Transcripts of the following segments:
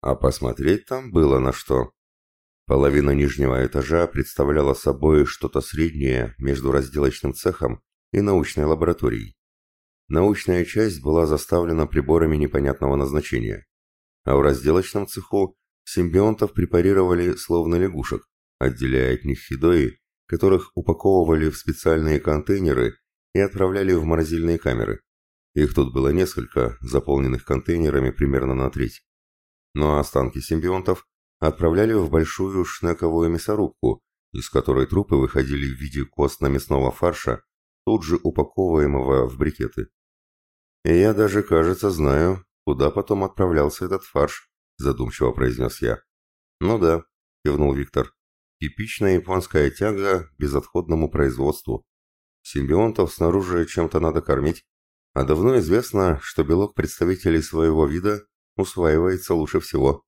А посмотреть там было на что. Половина нижнего этажа представляла собой что-то среднее между разделочным цехом и научной лабораторией. Научная часть была заставлена приборами непонятного назначения, а в разделочном цеху симбионтов препарировали словно лягушек, отделяя от них хидои, которых упаковывали в специальные контейнеры и отправляли в морозильные камеры. Их тут было несколько, заполненных контейнерами примерно на треть. Но останки симбионтов отправляли в большую шнековую мясорубку, из которой трупы выходили в виде костно-мясного фарша, тут же упаковываемого в брикеты. И я даже, кажется, знаю, куда потом отправлялся этот фарш, задумчиво произнес я. Ну да, кивнул Виктор. Типичная японская тяга к безотходному производству. Симбионтов снаружи чем-то надо кормить, а давно известно, что белок представителей своего вида усваивается лучше всего.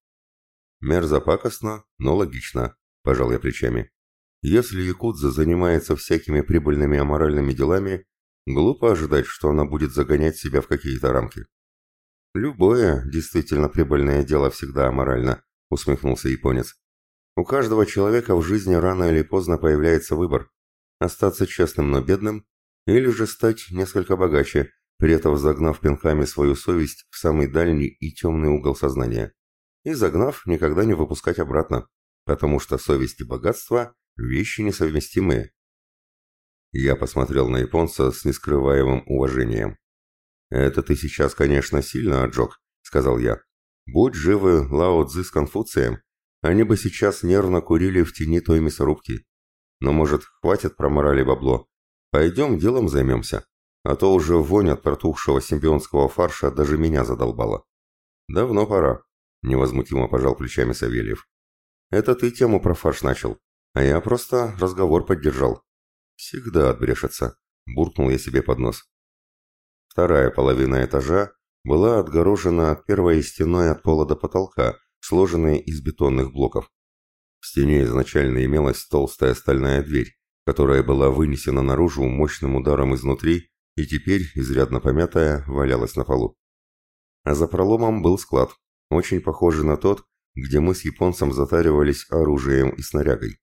Мерзопакостно, но логично, пожал я плечами. Если якудза занимается всякими прибыльными аморальными делами, глупо ожидать, что она будет загонять себя в какие-то рамки. Любое действительно прибыльное дело всегда аморально, усмехнулся японец. У каждого человека в жизни рано или поздно появляется выбор – остаться честным, но бедным, или же стать несколько богаче, при этом загнав пинками свою совесть в самый дальний и темный угол сознания и загнав никогда не выпускать обратно, потому что совесть и богатство – вещи несовместимые. Я посмотрел на японца с нескрываемым уважением. «Это ты сейчас, конечно, сильно отжег», — сказал я. «Будь живы Лао Цзы с Конфуцием, они бы сейчас нервно курили в тени той мясорубки. Но, может, хватит про морали бабло? Пойдем делом займемся, а то уже вонь от протухшего симбионского фарша даже меня задолбала. Давно пора». Невозмутимо пожал плечами Савельев. Это ты тему про фарш начал, а я просто разговор поддержал. Всегда отбрешется, буркнул я себе под нос. Вторая половина этажа была отгорожена от первой стеной от пола до потолка, сложенной из бетонных блоков. В стене изначально имелась толстая стальная дверь, которая была вынесена наружу мощным ударом изнутри и теперь, изрядно помятая, валялась на полу. А за проломом был склад, очень похожий на тот, где мы с японцем затаривались оружием и снарягой.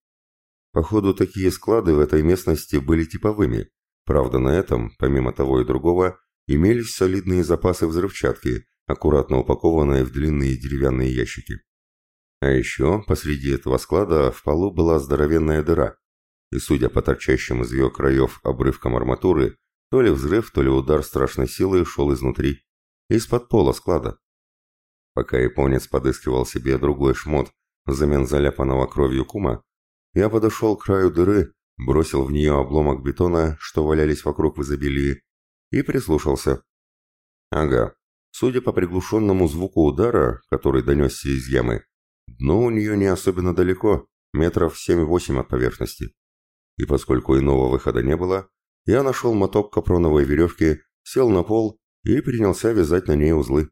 Походу, такие склады в этой местности были типовыми. Правда, на этом, помимо того и другого, имелись солидные запасы взрывчатки, аккуратно упакованные в длинные деревянные ящики. А еще посреди этого склада в полу была здоровенная дыра, и, судя по торчащим из ее краев обрывкам арматуры, то ли взрыв, то ли удар страшной силы шел изнутри, из-под пола склада. Пока японец подыскивал себе другой шмот взамен заляпанного кровью кума, я подошел к краю дыры, бросил в нее обломок бетона, что валялись вокруг в изобилии, и прислушался. Ага, судя по приглушенному звуку удара, который донесся из ямы, дно у нее не особенно далеко, метров 7-8 от поверхности. И поскольку иного выхода не было, я нашел моток капроновой веревки, сел на пол и принялся вязать на ней узлы.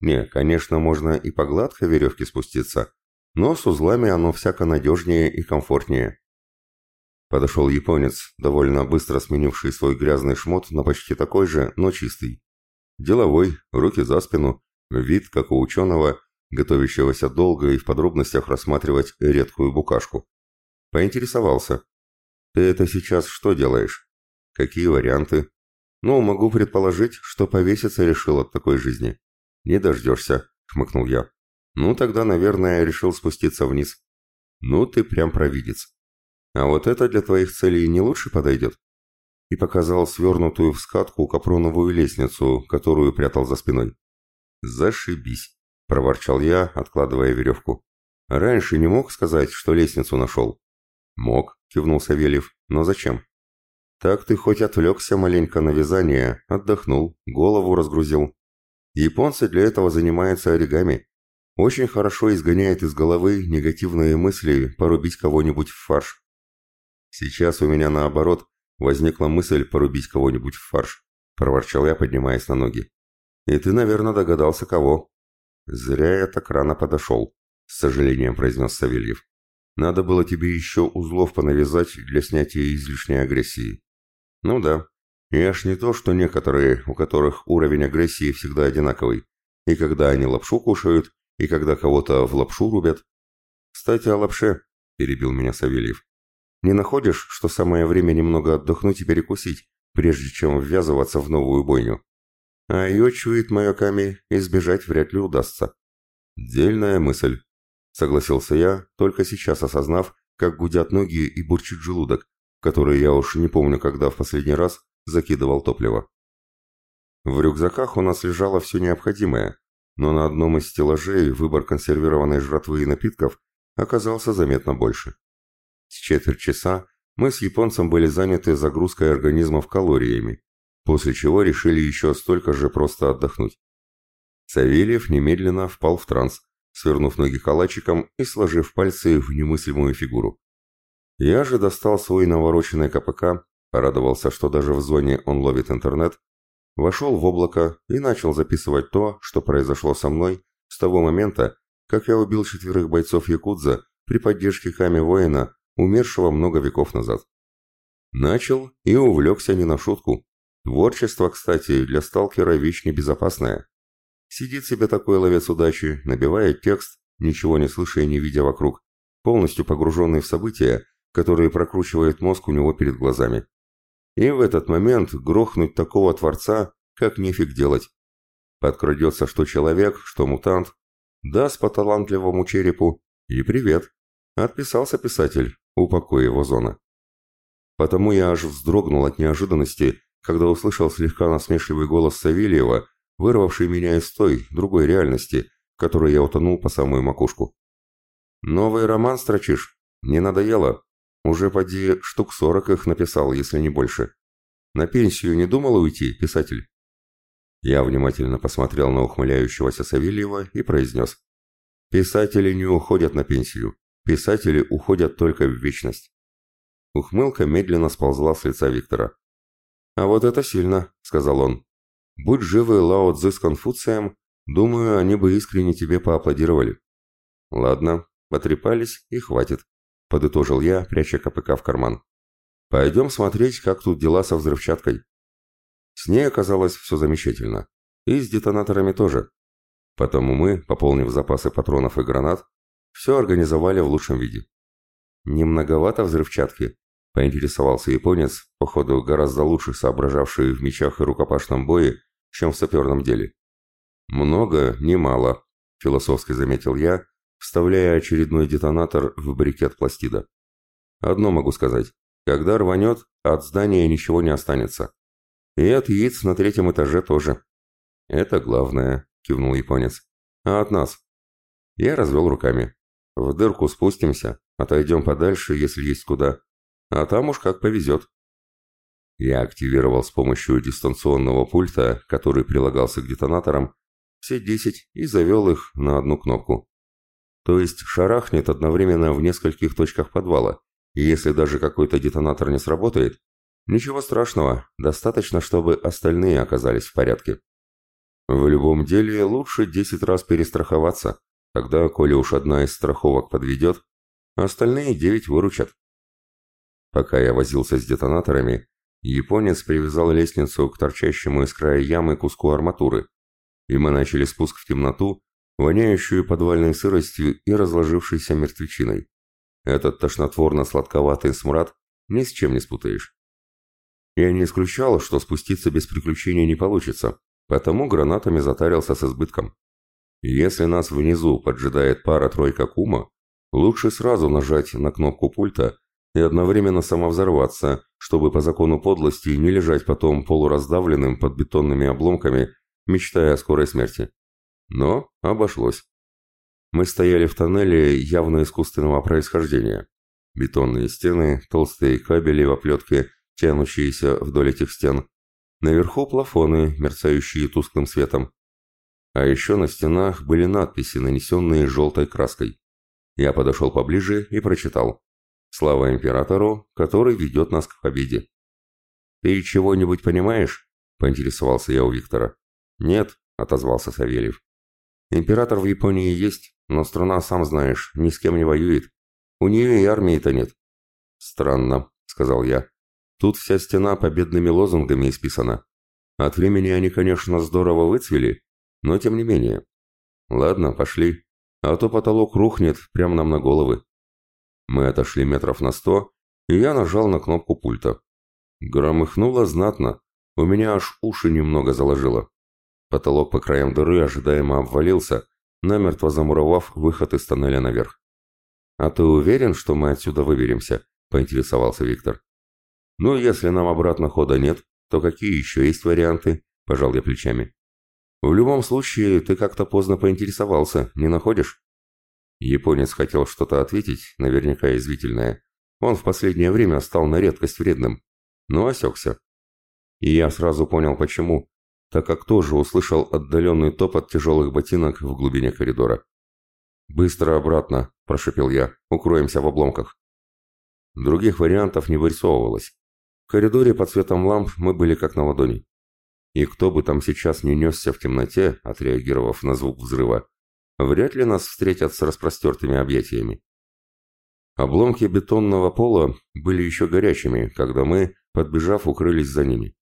Не, конечно, можно и по гладкой веревке спуститься, но с узлами оно всяко надежнее и комфортнее. Подошел японец, довольно быстро сменивший свой грязный шмот на почти такой же, но чистый. Деловой, руки за спину, вид, как у ученого, готовящегося долго и в подробностях рассматривать редкую букашку. Поинтересовался. «Ты это сейчас что делаешь? Какие варианты?» «Ну, могу предположить, что повеситься решил от такой жизни». «Не дождешься», — хмыкнул я. «Ну, тогда, наверное, решил спуститься вниз». «Ну, ты прям провидец. А вот это для твоих целей не лучше подойдет?» И показал свернутую в скатку капроновую лестницу, которую прятал за спиной. «Зашибись», — проворчал я, откладывая веревку. «Раньше не мог сказать, что лестницу нашел?» «Мог», — кивнул Савельев. «Но зачем?» «Так ты хоть отвлекся маленько на вязание, отдохнул, голову разгрузил. Японцы для этого занимаются оригами. Очень хорошо изгоняет из головы негативные мысли порубить кого-нибудь в фарш. Сейчас у меня наоборот возникла мысль порубить кого-нибудь в фарш, проворчал я, поднимаясь на ноги. И ты, наверное, догадался кого. Зря я так рано подошел, с сожалением произнес Савельев. Надо было тебе еще узлов понавязать для снятия излишней агрессии. Ну да, и аж не то, что некоторые, у которых уровень агрессии всегда одинаковый, и когда они лапшу кушают, и когда кого-то в лапшу рубят. «Кстати, о лапше», — перебил меня Савельев. «Не находишь, что самое время немного отдохнуть и перекусить, прежде чем ввязываться в новую бойню? А ее, чует мое Ками, избежать вряд ли удастся». «Дельная мысль», — согласился я, только сейчас осознав, как гудят ноги и бурчит желудок, который я уж не помню, когда в последний раз закидывал топливо. В рюкзаках у нас лежало все необходимое, но на одном из стеллажей выбор консервированной жратвы и напитков оказался заметно больше. С четверть часа мы с японцем были заняты загрузкой организмов калориями, после чего решили еще столько же просто отдохнуть. Савельев немедленно впал в транс, свернув ноги калачиком и сложив пальцы в немыслимую фигуру. Я же достал свой навороченный КПК, порадовался, что даже в зоне он ловит интернет, вошел в облако и начал записывать то, что произошло со мной с того момента, как я убил четверых бойцов Якудза при поддержке Ками-воина, умершего много веков назад. Начал и увлекся не на шутку. Творчество, кстати, для сталкера вещь небезопасная. Сидит себе такой ловец удачи, набивает текст, ничего не слыша и не видя вокруг, полностью погруженный в события, которые прокручивает мозг у него перед глазами. И в этот момент грохнуть такого творца, как нефиг делать. Подкрадется что человек, что мутант, даст по талантливому черепу, и привет. Отписался писатель, упокой его зона. Потому я аж вздрогнул от неожиданности, когда услышал слегка насмешливый голос Савельева, вырвавший меня из той, другой реальности, в которой я утонул по самую макушку. «Новый роман строчишь? Не надоело? Уже поди штук сорок их написал, если не больше. На пенсию не думал уйти, писатель?» Я внимательно посмотрел на ухмыляющегося Савельева и произнес. «Писатели не уходят на пенсию. Писатели уходят только в вечность». Ухмылка медленно сползла с лица Виктора. «А вот это сильно», — сказал он. Будь живы Лао Цзы с Конфуцием, думаю, они бы искренне тебе поаплодировали. Ладно, потрепались и хватит, подытожил я, пряча КПК в карман. Пойдем смотреть, как тут дела со взрывчаткой. С ней оказалось все замечательно. И с детонаторами тоже. Потому мы, пополнив запасы патронов и гранат, все организовали в лучшем виде. Не многовато взрывчатки, поинтересовался японец, походу гораздо лучше соображавший в мечах и рукопашном бое, чем в саперном деле. «Много, немало», — философски заметил я, вставляя очередной детонатор в брикет пластида. «Одно могу сказать. Когда рванет, от здания ничего не останется. И от яиц на третьем этаже тоже». «Это главное», — кивнул японец. «А от нас?» Я развел руками. «В дырку спустимся, отойдем подальше, если есть куда. А там уж как повезет». Я активировал с помощью дистанционного пульта, который прилагался к детонаторам, все 10 и завел их на одну кнопку. То есть шарахнет одновременно в нескольких точках подвала, и если даже какой-то детонатор не сработает, ничего страшного, достаточно, чтобы остальные оказались в порядке. В любом деле лучше 10 раз перестраховаться, тогда, коли уж одна из страховок подведет, остальные 9 выручат. Пока я возился с детонаторами, Японец привязал лестницу к торчащему из края ямы куску арматуры, и мы начали спуск в темноту, воняющую подвальной сыростью и разложившейся мертвечиной. Этот тошнотворно-сладковатый смрад ни с чем не спутаешь. Я не исключал, что спуститься без приключений не получится, потому гранатами затарился с избытком. Если нас внизу поджидает пара-тройка кума, лучше сразу нажать на кнопку пульта и одновременно самовзорваться, чтобы по закону подлости не лежать потом полураздавленным под бетонными обломками, мечтая о скорой смерти. Но обошлось. Мы стояли в тоннеле явно искусственного происхождения. Бетонные стены, толстые кабели в оплетке, тянущиеся вдоль этих стен. Наверху плафоны, мерцающие тусклым светом. А еще на стенах были надписи, нанесенные желтой краской. Я подошел поближе и прочитал. Слава императору, который ведет нас к победе. «Ты чего-нибудь понимаешь?» – поинтересовался я у Виктора. «Нет», – отозвался Савельев. «Император в Японии есть, но страна, сам знаешь, ни с кем не воюет. У нее и армии-то нет». «Странно», – сказал я. «Тут вся стена победными лозунгами исписана. От времени они, конечно, здорово выцвели, но тем не менее. Ладно, пошли, а то потолок рухнет прямо нам на головы. Мы отошли метров на сто, и я нажал на кнопку пульта. Громыхнуло знатно, у меня аж уши немного заложило. Потолок по краям дыры ожидаемо обвалился, намертво замуровав выход из тоннеля наверх. «А ты уверен, что мы отсюда выберемся?» – поинтересовался Виктор. «Ну, если нам обратно хода нет, то какие еще есть варианты?» – пожал я плечами. «В любом случае, ты как-то поздно поинтересовался, не находишь?» Японец хотел что-то ответить, наверняка извительное. Он в последнее время стал на редкость вредным, но осекся. И я сразу понял, почему, так как тоже услышал отдаленный топот тяжелых ботинок в глубине коридора. «Быстро обратно», – прошепел я, – «укроемся в обломках». Других вариантов не вырисовывалось. В коридоре под светом ламп мы были как на ладони. И кто бы там сейчас не несся в темноте, отреагировав на звук взрыва, вряд ли нас встретят с распростертыми объятиями. Обломки бетонного пола были еще горячими, когда мы, подбежав, укрылись за ними.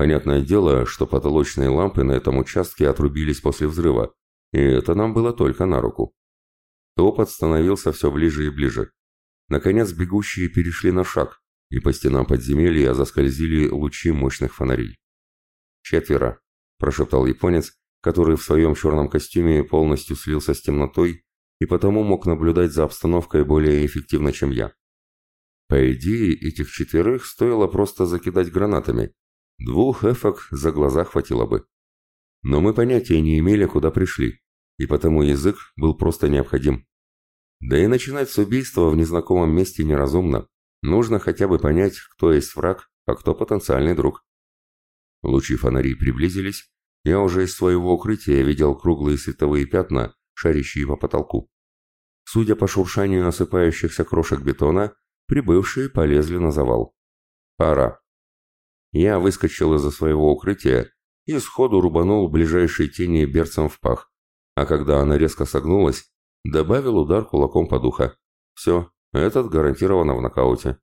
Понятное дело, что потолочные лампы на этом участке отрубились после взрыва, и это нам было только на руку. Топот становился все ближе и ближе. Наконец бегущие перешли на шаг, и по стенам подземелья заскользили лучи мощных фонарей. «Четверо», – прошептал японец, который в своем черном костюме полностью слился с темнотой и потому мог наблюдать за обстановкой более эффективно, чем я. По идее, этих четверых стоило просто закидать гранатами. Двух эфок за глаза хватило бы. Но мы понятия не имели, куда пришли, и потому язык был просто необходим. Да и начинать с убийства в незнакомом месте неразумно. Нужно хотя бы понять, кто есть враг, а кто потенциальный друг. Лучи фонарей приблизились, я уже из своего укрытия видел круглые световые пятна, шарящие по потолку. Судя по шуршанию осыпающихся крошек бетона, прибывшие полезли на завал. Пора. Я выскочил из-за своего укрытия и сходу рубанул ближайшей тени берцем в пах, а когда она резко согнулась, добавил удар кулаком по духа. Все, этот гарантированно в нокауте.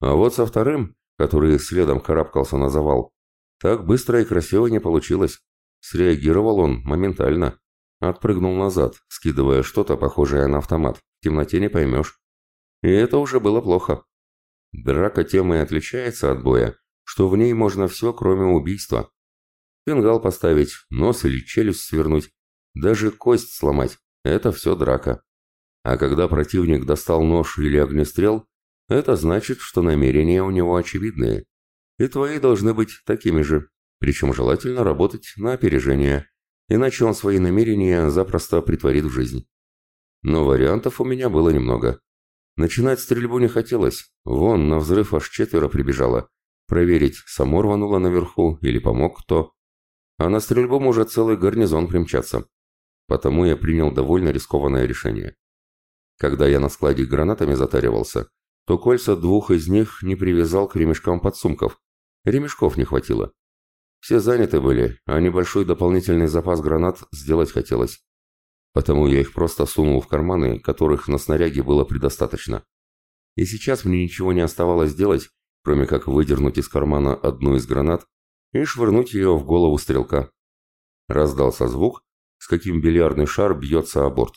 А вот со вторым, который следом карабкался на завал, так быстро и красиво не получилось. Среагировал он моментально. Отпрыгнул назад, скидывая что-то похожее на автомат. В темноте не поймешь. И это уже было плохо. Драка тем и отличается от боя, что в ней можно все, кроме убийства. Фингал поставить, нос или челюсть свернуть, даже кость сломать – это все драка. А когда противник достал нож или огнестрел, это значит, что намерения у него очевидные. И твои должны быть такими же, причем желательно работать на опережение, иначе он свои намерения запросто притворит в жизнь. Но вариантов у меня было немного. Начинать стрельбу не хотелось, вон на взрыв аж четверо прибежало. Проверить, само рвануло наверху или помог кто. А на стрельбу может целый гарнизон примчаться. Потому я принял довольно рискованное решение. Когда я на складе гранатами затаривался, то кольца двух из них не привязал к ремешкам подсумков, Ремешков не хватило. Все заняты были, а небольшой дополнительный запас гранат сделать хотелось. Потому я их просто сунул в карманы, которых на снаряге было предостаточно. И сейчас мне ничего не оставалось делать, кроме как выдернуть из кармана одну из гранат и швырнуть ее в голову стрелка. Раздался звук, с каким бильярдный шар бьется о борт.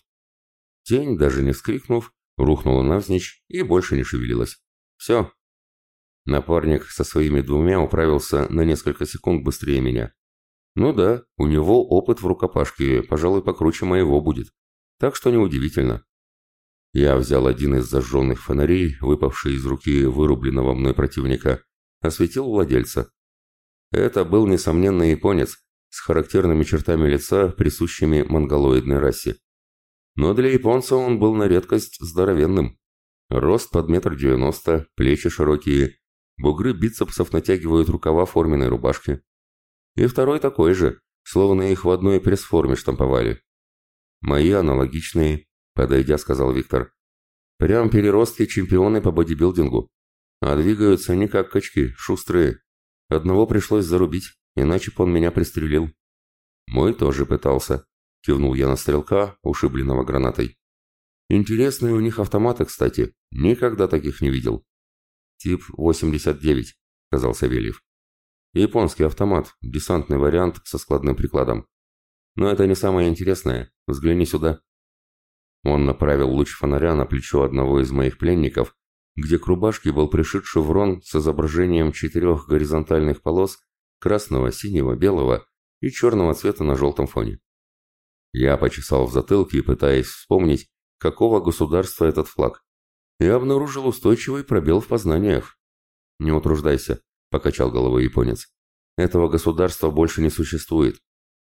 Тень, даже не вскрикнув, рухнула навзничь и больше не шевелилась. Все, Напарник со своими двумя управился на несколько секунд быстрее меня. Ну да, у него опыт в рукопашке, пожалуй, покруче моего будет. Так что неудивительно. Я взял один из зажженных фонарей, выпавший из руки вырубленного мной противника, осветил владельца. Это был, несомненно, японец, с характерными чертами лица, присущими монголоидной расе. Но для японца он был на редкость здоровенным. Рост под метр девяносто, плечи широкие, Бугры бицепсов натягивают рукава форменной рубашки. И второй такой же, словно их в одной пресс-форме штамповали. «Мои аналогичные», — подойдя, сказал Виктор. «Прям переростки чемпионы по бодибилдингу. А двигаются не как качки, шустрые. Одного пришлось зарубить, иначе б он меня пристрелил». «Мой тоже пытался», — кивнул я на стрелка, ушибленного гранатой. «Интересные у них автоматы, кстати. Никогда таких не видел. «Тип 89», — сказал Савельев. «Японский автомат, десантный вариант со складным прикладом. Но это не самое интересное. Взгляни сюда». Он направил луч фонаря на плечо одного из моих пленников, где к рубашке был пришит шеврон с изображением четырех горизонтальных полос красного, синего, белого и черного цвета на желтом фоне. Я почесал в затылке, пытаясь вспомнить, какого государства этот флаг, и обнаружил устойчивый пробел в познаниях. «Не утруждайся», — покачал головой японец. «Этого государства больше не существует.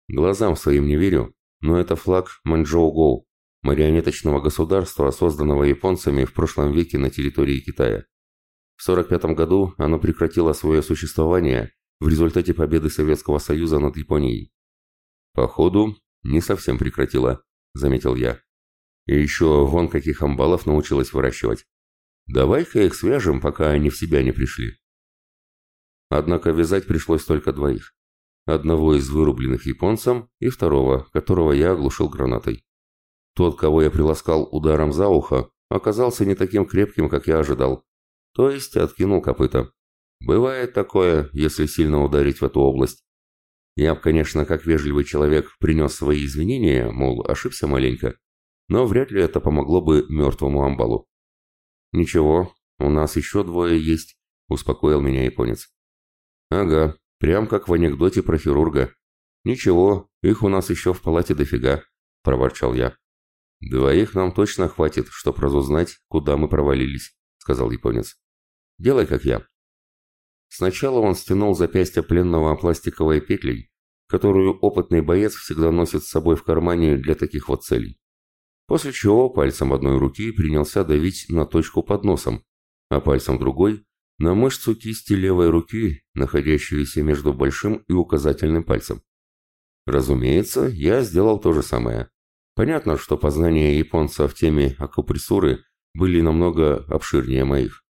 Глазам своим не верю, но это флаг Манчжоу-Гоу, марионеточного государства, созданного японцами в прошлом веке на территории Китая. В 1945 году оно прекратило свое существование в результате победы Советского Союза над Японией. Походу, не совсем прекратило, заметил я. И еще вон каких амбалов научилась выращивать. Давай-ка их свяжем, пока они в себя не пришли. Однако вязать пришлось только двоих. Одного из вырубленных японцем и второго, которого я оглушил гранатой. Тот, кого я приласкал ударом за ухо, оказался не таким крепким, как я ожидал. То есть откинул копыта. Бывает такое, если сильно ударить в эту область. Я конечно, как вежливый человек принес свои извинения, мол, ошибся маленько, но вряд ли это помогло бы мертвому амбалу. «Ничего, у нас еще двое есть», — успокоил меня японец. «Ага, прям как в анекдоте про хирурга. Ничего, их у нас еще в палате дофига», — проворчал я. «Двоих нам точно хватит, чтоб разузнать, куда мы провалились», — сказал японец. «Делай, как я». Сначала он стянул запястье пленного пластиковой петлей, которую опытный боец всегда носит с собой в кармане для таких вот целей. После чего пальцем одной руки принялся давить на точку под носом, а пальцем другой – на мышцу кисти левой руки, находящуюся между большим и указательным пальцем. Разумеется, я сделал то же самое. Понятно, что познания японца в теме акупрессуры были намного обширнее моих.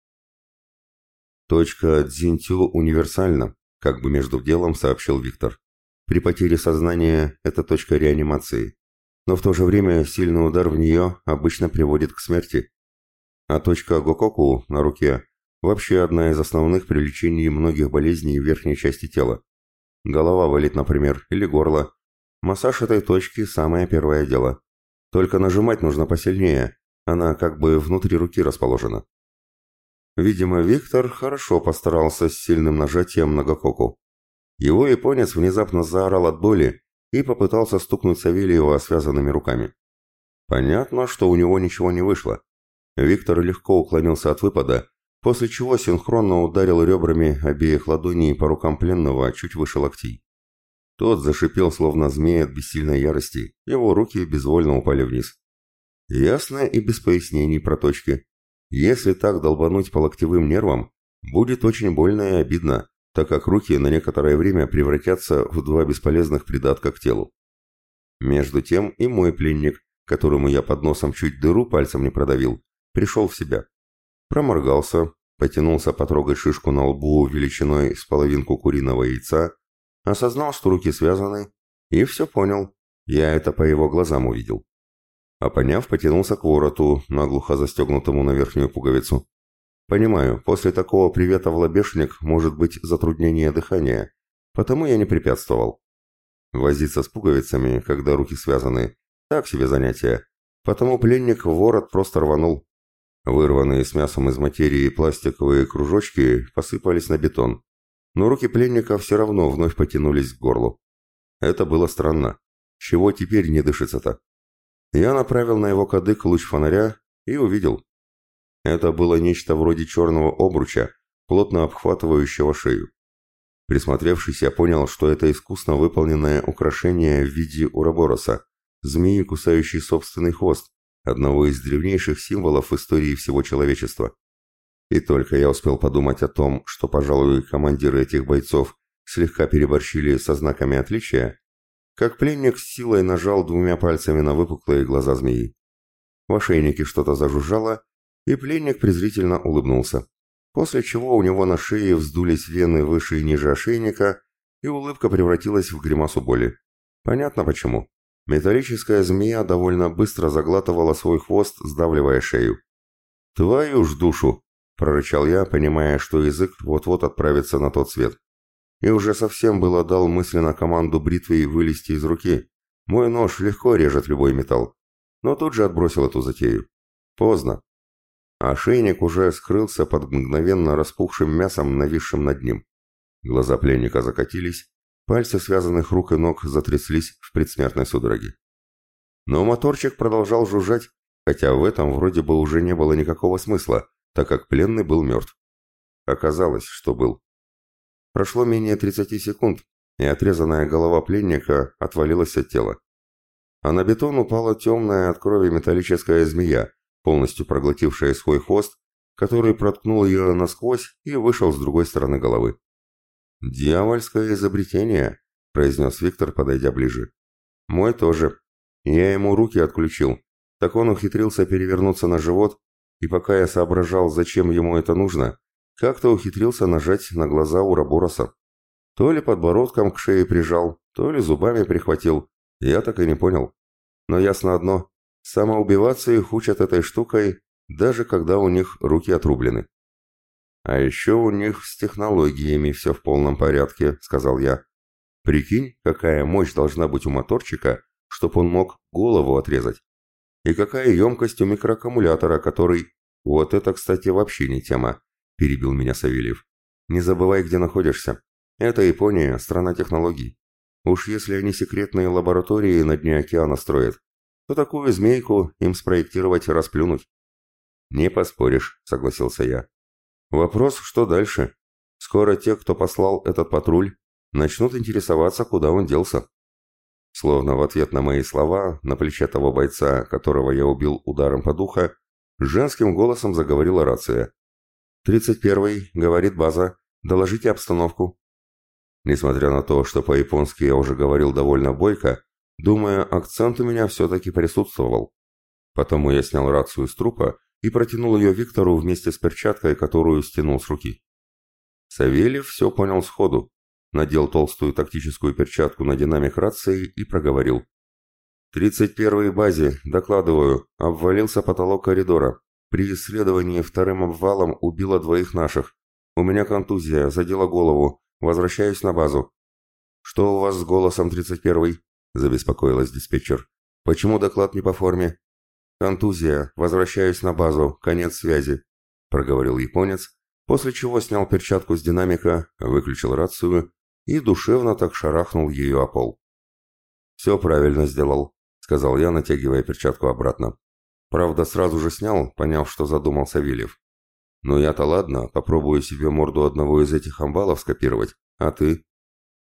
Точка Дзинтю универсальна, как бы между делом сообщил Виктор. При потере сознания это точка реанимации, но в то же время сильный удар в нее обычно приводит к смерти. А точка Гококу на руке вообще одна из основных при лечении многих болезней верхней части тела. Голова болит, например, или горло, Массаж этой точки – самое первое дело. Только нажимать нужно посильнее, она как бы внутри руки расположена. Видимо, Виктор хорошо постарался с сильным нажатием на Гококу. Его японец внезапно заорал от боли и попытался стукнуть Савельева связанными руками. Понятно, что у него ничего не вышло. Виктор легко уклонился от выпада, после чего синхронно ударил ребрами обеих ладоней по рукам пленного чуть выше локтей. Тот зашипел, словно змея от бессильной ярости, его руки безвольно упали вниз. Ясно и без пояснений про точки. Если так долбануть по локтевым нервам, будет очень больно и обидно, так как руки на некоторое время превратятся в два бесполезных придатка к телу. Между тем и мой пленник, которому я под носом чуть дыру пальцем не продавил, пришел в себя. Проморгался, потянулся потрогать шишку на лбу величиной с половинку куриного яйца Осознал, что руки связаны, и все понял. Я это по его глазам увидел. А поняв, потянулся к вороту, наглухо застегнутому на верхнюю пуговицу. Понимаю, после такого привета в лобешник может быть затруднение дыхания, потому я не препятствовал. Возиться с пуговицами, когда руки связаны, так себе занятие, потому пленник в ворот просто рванул. Вырванные с мясом из материи пластиковые кружочки посыпались на бетон но руки пленника все равно вновь потянулись к горлу. Это было странно. Чего теперь не дышится-то? Я направил на его кадык луч фонаря и увидел. Это было нечто вроде черного обруча, плотно обхватывающего шею. Присмотревшись, я понял, что это искусно выполненное украшение в виде уробороса, змеи, кусающей собственный хвост, одного из древнейших символов истории всего человечества. И только я успел подумать о том, что, пожалуй, командиры этих бойцов слегка переборщили со знаками отличия, как пленник с силой нажал двумя пальцами на выпуклые глаза змеи. В ошейнике что-то зажужжало, и пленник презрительно улыбнулся, после чего у него на шее вздулись вены выше и ниже ошейника, и улыбка превратилась в гримасу боли. Понятно почему. Металлическая змея довольно быстро заглатывала свой хвост, сдавливая шею. «Твою ж душу!» Прорычал я, понимая, что язык вот-вот отправится на тот свет. И уже совсем было дал мысленно команду бритвой вылезти из руки. Мой нож легко режет любой металл. но тут же отбросил эту затею. Поздно. Ошейник уже скрылся под мгновенно распухшим мясом, нависшим над ним. Глаза пленника закатились, пальцы связанных рук и ног затряслись в предсмертной судороге. Но моторчик продолжал жужжать, хотя в этом вроде бы уже не было никакого смысла, так как пленный был мертв. Оказалось, что был. Прошло менее 30 секунд, и отрезанная голова пленника отвалилась от тела. А на бетон упала темная от крови металлическая змея, полностью проглотившая свой хвост, который проткнул ее насквозь и вышел с другой стороны головы. «Дьявольское изобретение», — произнес Виктор, подойдя ближе. «Мой тоже. Я ему руки отключил. Так он ухитрился перевернуться на живот, и пока я соображал, зачем ему это нужно, как-то ухитрился нажать на глаза Урабороса. То ли подбородком к шее прижал, то ли зубами прихватил, я так и не понял. Но ясно одно, самоубиваться их учат этой штукой, даже когда у них руки отрублены. «А еще у них с технологиями все в полном порядке», — сказал я. «Прикинь, какая мощь должна быть у моторчика, чтоб он мог голову отрезать. И какая емкость у микроаккумулятора, который... Вот это, кстати, вообще не тема», — перебил меня Савельев. «Не забывай, где находишься. Это Япония, страна технологий. Уж если они секретные лаборатории на дне океана строят, то такую змейку им спроектировать и расплюнуть». «Не поспоришь», — согласился я. Вопрос, что дальше? Скоро те, кто послал этот патруль, начнут интересоваться, куда он делся. Словно в ответ на мои слова, на плече того бойца, которого я убил ударом по духа, женским голосом заговорила рация. «Тридцать первый, — говорит база, — доложите обстановку». Несмотря на то, что по-японски я уже говорил довольно бойко, думая, акцент у меня все-таки присутствовал. Потому я снял рацию с трупа и протянул ее Виктору вместе с перчаткой, которую стянул с руки. Савельев все понял сходу, надел толстую тактическую перчатку на динамик рации и проговорил. «Тридцать первой базе, докладываю, обвалился потолок коридора. При исследовании вторым обвалом убило двоих наших. У меня контузия, задела голову. Возвращаюсь на базу». «Что у вас с голосом, тридцать первый?» – забеспокоилась диспетчер. «Почему доклад не по форме?» «Контузия. Возвращаюсь на базу. Конец связи», — проговорил японец, после чего снял перчатку с динамика, выключил рацию и душевно так шарахнул ее о пол. «Все правильно сделал», — сказал я, натягивая перчатку обратно. Правда, сразу же снял, поняв, что задумал Савельев. «Ну я-то ладно, попробую себе морду одного из этих амбалов скопировать. А ты?»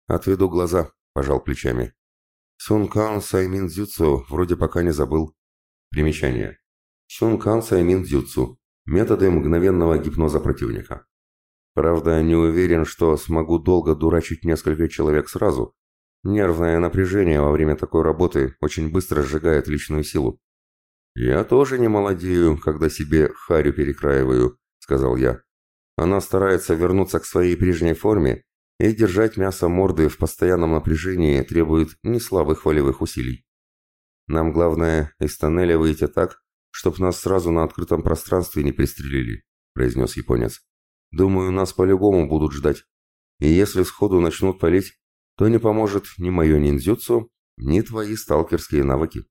«Отведу глаза», — пожал плечами. «Сункан Саймин Дзюцу вроде пока не забыл. Примечание. Сюнкан Саймин Дзюцу. Методы мгновенного гипноза противника. Правда, не уверен, что смогу долго дурачить несколько человек сразу. Нервное напряжение во время такой работы очень быстро сжигает личную силу. «Я тоже не молодею, когда себе харю перекраиваю», — сказал я. Она старается вернуться к своей прежней форме, и держать мясо морды в постоянном напряжении требует неслабых волевых усилий. Нам главное из тоннеля выйти так, чтоб нас сразу на открытом пространстве не пристрелили», — произнес японец. «Думаю, нас по-любому будут ждать. И если сходу начнут палить, то не поможет ни мое ниндзюцу, ни твои сталкерские навыки».